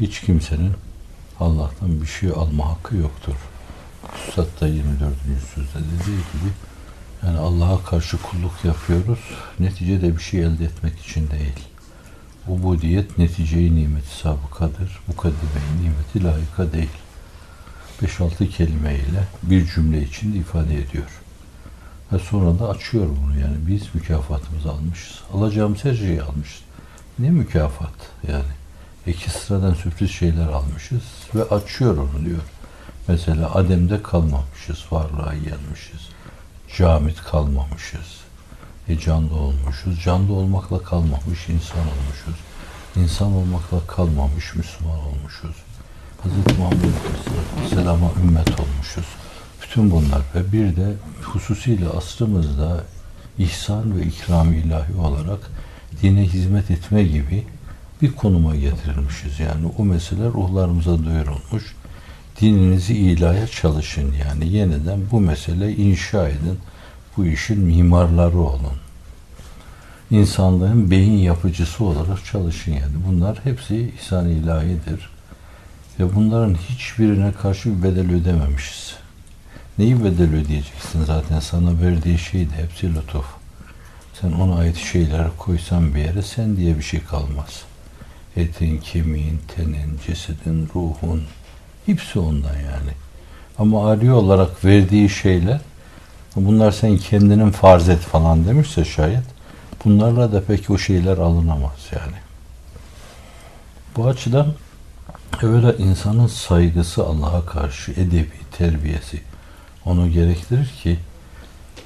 hiç kimsenin Allah'tan bir şey alma hakkı yoktur. Da 24. sözde dediği gibi yani Allah'a karşı kulluk yapıyoruz. Neticede bir şey elde etmek için değil. Ubudiyet neticeyi nimeti sabıkadır. Mukaddimeyi nimeti layıka değil. 5-6 kelime ile bir cümle içinde ifade ediyor. Ve sonra da açıyor bunu yani biz mükafatımızı almışız. Alacağımız her şeyi almışız. Ne mükafat yani. İki sıradan sürpriz şeyler almışız ve açıyor onu diyor. Mesela Adem'de kalmamışız, varlığa gelmişiz. Camit kalmamışız. E canlı olmuşuz. Canlı olmakla kalmamış insan olmuşuz. İnsan olmakla kalmamış Müslüman olmuşuz. Hz. Muhammed Aleyhisselam'a ümmet olmuşuz. Bütün bunlar ve bir de hususiyle asrımızda ihsan ve ikram ilahi olarak dine hizmet etme gibi bir konuma getirilmişiz. Yani o mesele ruhlarımıza duyurulmuş. Dininizi ilaya çalışın yani yeniden bu mesele inşa edin. Bu işin mimarları olun. İnsanlığın beyin yapıcısı olarak çalışın yani. Bunlar hepsi ihsan ilahidir. Ve bunların hiçbirine karşı bir bedel ödememişiz. Neyi bedel ödeyeceksin zaten sana verdiği şey de hepsi lütuf. Sen ona ait şeyleri koysan bir yere sen diye bir şey kalmaz. Etin, kemiğin, tenin, cesedin, ruhun hepsi ondan yani. Ama ari olarak verdiği şeyler bunlar sen kendinin farz et falan demişse şayet bunlarla da peki o şeyler alınamaz yani. Bu açıdan evvela insanın saygısı Allah'a karşı edebi, terbiyesi onu gerektirir ki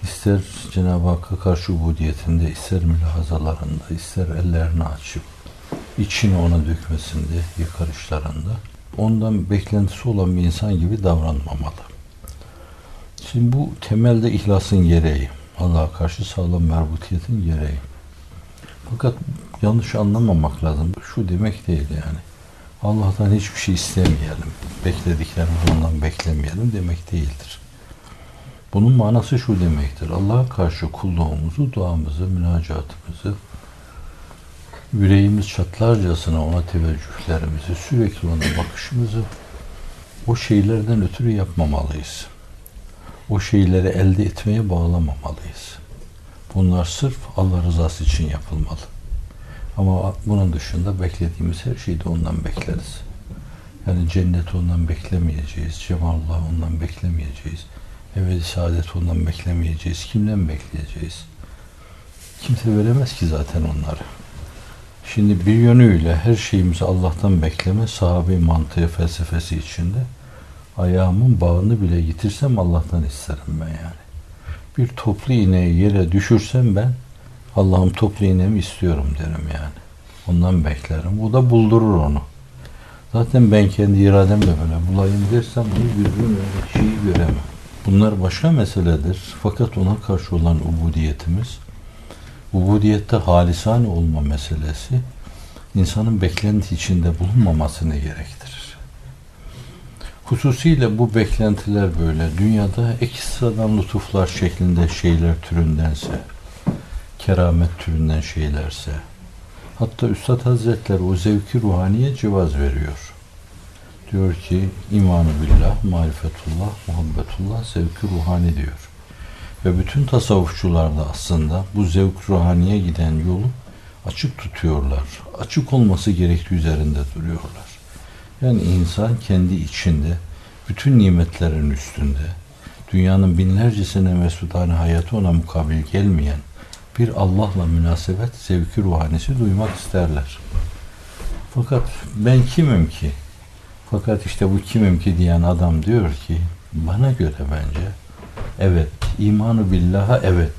ister Cenab-ı Hakk'a karşı ubudiyetinde, ister mülahazalarında, ister ellerini açıp içini ona dökmesinde, yıkarışlarında ondan beklentisi olan bir insan gibi davranmamalı. Şimdi bu temelde ihlasın gereği. Allah'a karşı sağlam merbutiyetin gereği. Fakat yanlış anlamamak lazım. Şu demek değil yani. Allah'tan hiçbir şey istemeyelim. Beklediklerimizi ondan beklemeyelim demek değildir. Bunun manası şu demektir. Allah'a karşı kulluğumuzu, duamızı, münacatımızı, yüreğimiz çatlarcasına ona teveccühlerimizi, sürekli ona bakışımızı o şeylerden ötürü yapmamalıyız. O şeyleri elde etmeye bağlamamalıyız. Bunlar sırf Allah rızası için yapılmalı. Ama bunun dışında beklediğimiz her şeyi de ondan bekleriz. Yani cennet ondan beklemeyeceğiz, cemalullah ondan beklemeyeceğiz, ebedi saadet ondan beklemeyeceğiz, kimden bekleyeceğiz? Kimse veremez ki zaten onları. Şimdi bir yönüyle her şeyimizi Allah'tan bekleme sahabe mantığı felsefesi içinde ayağımın bağını bile yitirsem Allah'tan isterim ben yani. Bir toplu iğneyi yere düşürsem ben Allah'ım toplu iğnemi istiyorum derim yani. Ondan beklerim. O da buldurur onu. Zaten ben kendi irademle böyle bulayım dersem gün öyle şeyi göremem. Bunlar başka meseledir. Fakat ona karşı olan ubudiyetimiz ubudiyette halisane olma meselesi insanın beklenti içinde bulunmamasını gerektirir. Hususiyle bu beklentiler böyle dünyada ekstradan lütuflar şeklinde şeyler türündense, keramet türünden şeylerse, hatta Üstad Hazretleri o zevki ruhaniye cevaz veriyor. Diyor ki imanı billah, marifetullah, muhabbetullah, zevki ruhani diyor. Ve bütün tasavvufçular da aslında bu zevk ruhaniye giden yolu açık tutuyorlar. Açık olması gerektiği üzerinde duruyorlar. Yani insan kendi içinde bütün nimetlerin üstünde dünyanın binlercesine mesudane hayatı ona mukabil gelmeyen bir Allah'la münasebet zevki ruhanisi duymak isterler. Fakat ben kimim ki? Fakat işte bu kimim ki diyen adam diyor ki bana göre bence evet imanı billaha evet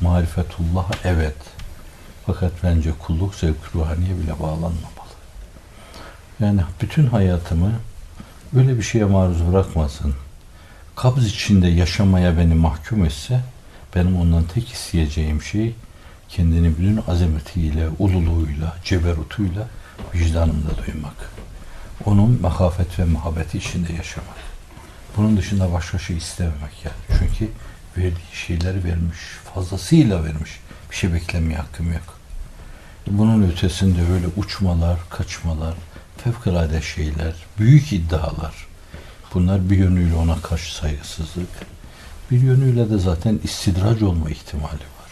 marifetullah'a evet fakat bence kulluk zevk ruhaniye bile bağlanmamalı. Yani bütün hayatımı böyle bir şeye maruz bırakmasın. Kabz içinde yaşamaya beni mahkum etse benim ondan tek isteyeceğim şey kendini bütün azametiyle, ululuğuyla, ceberutuyla vicdanımda duymak. Onun mahafet ve muhabbeti içinde yaşamak. Bunun dışında başka şey istememek yani. Çünkü verdiği şeyleri vermiş, fazlasıyla vermiş. Bir şey beklemeye hakkım yok. Bunun ötesinde öyle uçmalar, kaçmalar, fevkalade şeyler, büyük iddialar. Bunlar bir yönüyle ona karşı saygısızlık, bir yönüyle de zaten istidrac olma ihtimali var.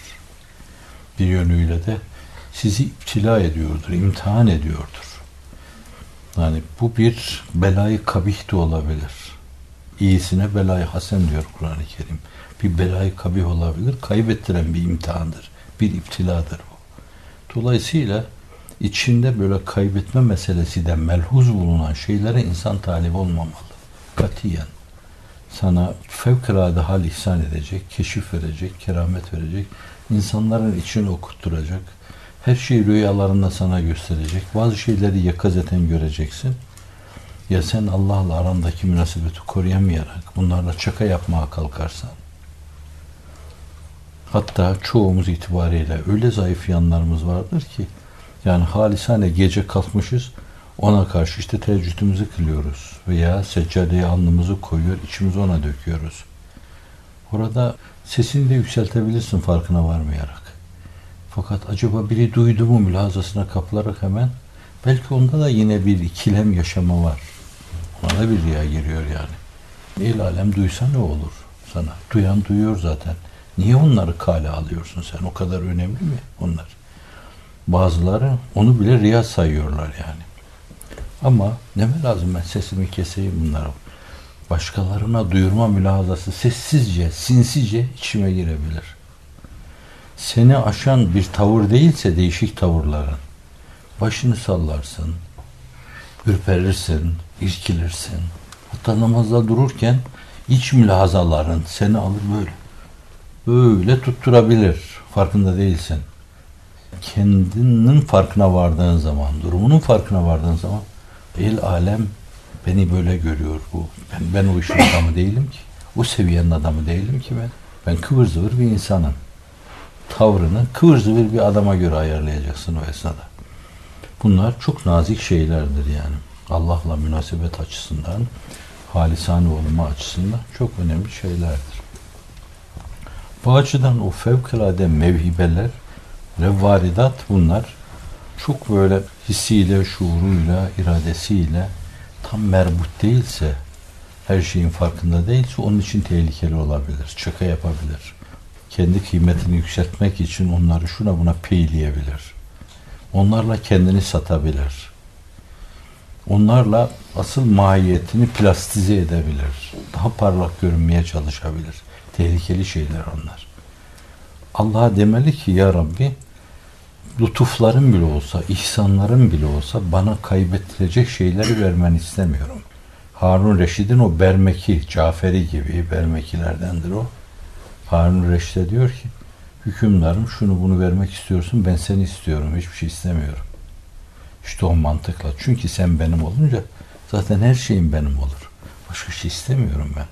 Bir yönüyle de sizi iptila ediyordur, imtihan ediyordur. Yani bu bir belayı kabih de olabilir. İyisine belayı hasen diyor Kur'an-ı Kerim. Bir belayı kabih olabilir, kaybettiren bir imtihandır, bir iptiladır bu. Dolayısıyla içinde böyle kaybetme meselesi de melhuz bulunan şeylere insan talip olmamalı. Katiyen. Sana fevkalade hal ihsan edecek, keşif verecek, keramet verecek, insanların içini okutturacak, her şeyi rüyalarında sana gösterecek, bazı şeyleri yakazeten göreceksin. Ya sen Allah'la arandaki münasebeti koruyamayarak bunlarla çaka yapmaya kalkarsan, hatta çoğumuz itibariyle öyle zayıf yanlarımız vardır ki, yani halisane gece kalkmışız, ona karşı işte teheccüdümüzü kılıyoruz veya seccadeye alnımızı koyuyor, içimizi ona döküyoruz. Orada sesini de yükseltebilirsin farkına varmayarak. Fakat acaba biri duydu mu mülazasına kapılarak hemen belki onda da yine bir ikilem yaşama var. Da bir riya giriyor yani. El alem duysa ne olur sana? Duyan duyuyor zaten. Niye onları kale alıyorsun sen? O kadar önemli mi onlar? Bazıları onu bile riya sayıyorlar yani. Ama ne mi lazım ben sesimi keseyim bunlara. Başkalarına duyurma mülahazası sessizce, sinsice içime girebilir. Seni aşan bir tavır değilse değişik tavırların. Başını sallarsın, ürperirsin, irkilirsin. Hatta namazda dururken iç mülahazaların seni alır böyle. Böyle tutturabilir. Farkında değilsin. Kendinin farkına vardığın zaman, durumunun farkına vardığın zaman el alem beni böyle görüyor bu. Ben, ben o işin adamı değilim ki. O seviyenin adamı değilim ki ben. Ben kıvır zıvır bir insanım. Tavrını kıvır zıvır bir adama göre ayarlayacaksın o esnada. Bunlar çok nazik şeylerdir yani. Allah'la münasebet açısından, halisane olma açısından çok önemli şeylerdir. Bu açıdan o fevkalade mevhibeler ve varidat bunlar çok böyle hissiyle, şuuruyla, iradesiyle tam merbut değilse, her şeyin farkında değilse onun için tehlikeli olabilir, çaka yapabilir. Kendi kıymetini yükseltmek için onları şuna buna peyleyebilir. Onlarla kendini satabilir. Onlarla asıl mahiyetini plastize edebilir. Daha parlak görünmeye çalışabilir. Tehlikeli şeyler onlar. Allah'a demeli ki ya Rabbi lütufların bile olsa, ihsanların bile olsa bana kaybettirecek şeyleri vermen istemiyorum. Harun Reşid'in o Bermeki, Caferi gibi Bermekilerdendir o. Harun Reşid'e diyor ki, hükümdarım şunu bunu vermek istiyorsun, ben seni istiyorum, hiçbir şey istemiyorum. İşte o mantıkla. Çünkü sen benim olunca zaten her şeyim benim olur. Başka şey istemiyorum ben.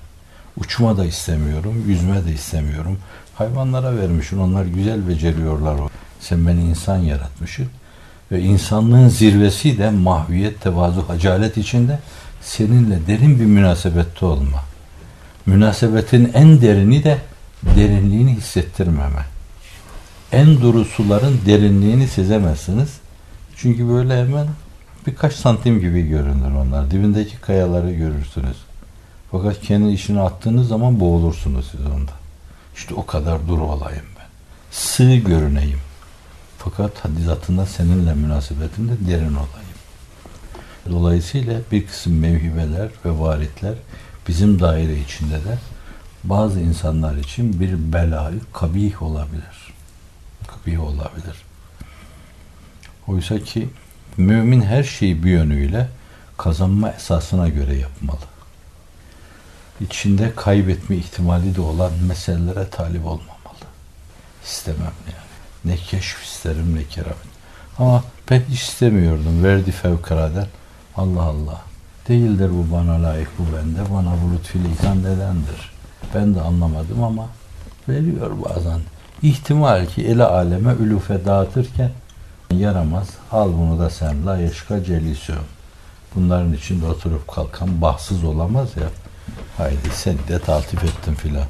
Uçma da istemiyorum, yüzme de istemiyorum. Hayvanlara vermişsin, onlar güzel beceriyorlar o. Sen beni insan yaratmışsın. Ve insanlığın zirvesi de mahviyet, tevazu, hacalet içinde seninle derin bir münasebette olma. Münasebetin en derini de derinliğini hissettirmeme. En duru suların derinliğini sezemezsiniz. Çünkü böyle hemen birkaç santim gibi görünür onlar. Dibindeki kayaları görürsünüz. Fakat kendi işine attığınız zaman boğulursunuz siz onda. İşte o kadar duru olayım ben. Sığ görüneyim. Fakat hadizatında seninle münasebetimde derin olayım. Dolayısıyla bir kısım mevhibeler ve varitler bizim daire içinde de bazı insanlar için bir belayı kabih olabilir. Kabih olabilir. Oysa ki mümin her şeyi bir yönüyle kazanma esasına göre yapmalı. İçinde kaybetme ihtimali de olan meselelere talip olmamalı. İstemem yani. Ne keşf isterim ne keramet. Ama ben istemiyordum. Verdi fevkalade. Allah Allah. Değildir bu bana layık bu bende. Bana bu lütfüyle ihsan edendir. Ben de anlamadım ama veriyor bazen. İhtimal ki ele aleme ülufe dağıtırken yaramaz. Al bunu da sen la yeşka celisyon. Bunların içinde oturup kalkan bahtsız olamaz ya. Haydi seni de taltif ettim filan.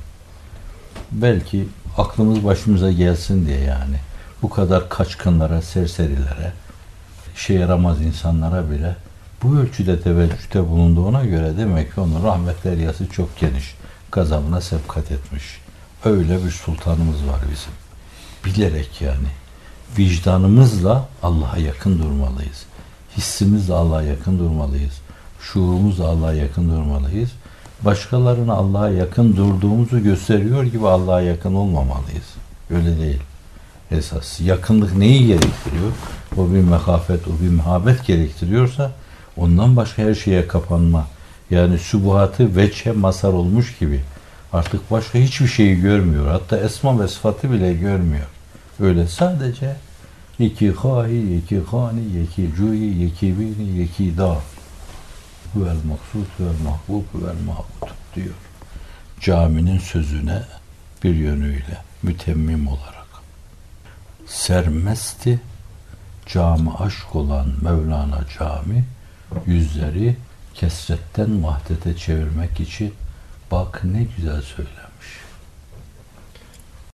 Belki aklımız başımıza gelsin diye yani. Bu kadar kaçkınlara, serserilere, işe yaramaz insanlara bile Bu ölçüde teveccühte bulunduğuna göre demek ki onun rahmet deryası çok geniş. Gazabına sebkat etmiş. Öyle bir sultanımız var bizim. Bilerek yani. Vicdanımızla Allah'a yakın durmalıyız. Hissimizle Allah'a yakın durmalıyız. Şuurumuzla Allah'a yakın durmalıyız. Başkalarına Allah'a yakın durduğumuzu gösteriyor gibi Allah'a yakın olmamalıyız. Öyle değil. Esas yakınlık neyi gerektiriyor? O bir mekafet, o bir muhabbet gerektiriyorsa ondan başka her şeye kapanma. Yani sübuhatı veçhe masar olmuş gibi. Artık başka hiçbir şeyi görmüyor. Hatta esma ve sıfatı bile görmüyor. Öyle sadece yeki hahi, yeki hani, yeki cuyi, yeki bini, yeki da. Huvel maksud, huvel mahbub, huvel mahbud diyor. Caminin sözüne bir yönüyle mütemmim olarak. Sermesti cami aşk olan Mevlana cami yüzleri kesretten vahdete çevirmek için bak ne güzel söylemiş.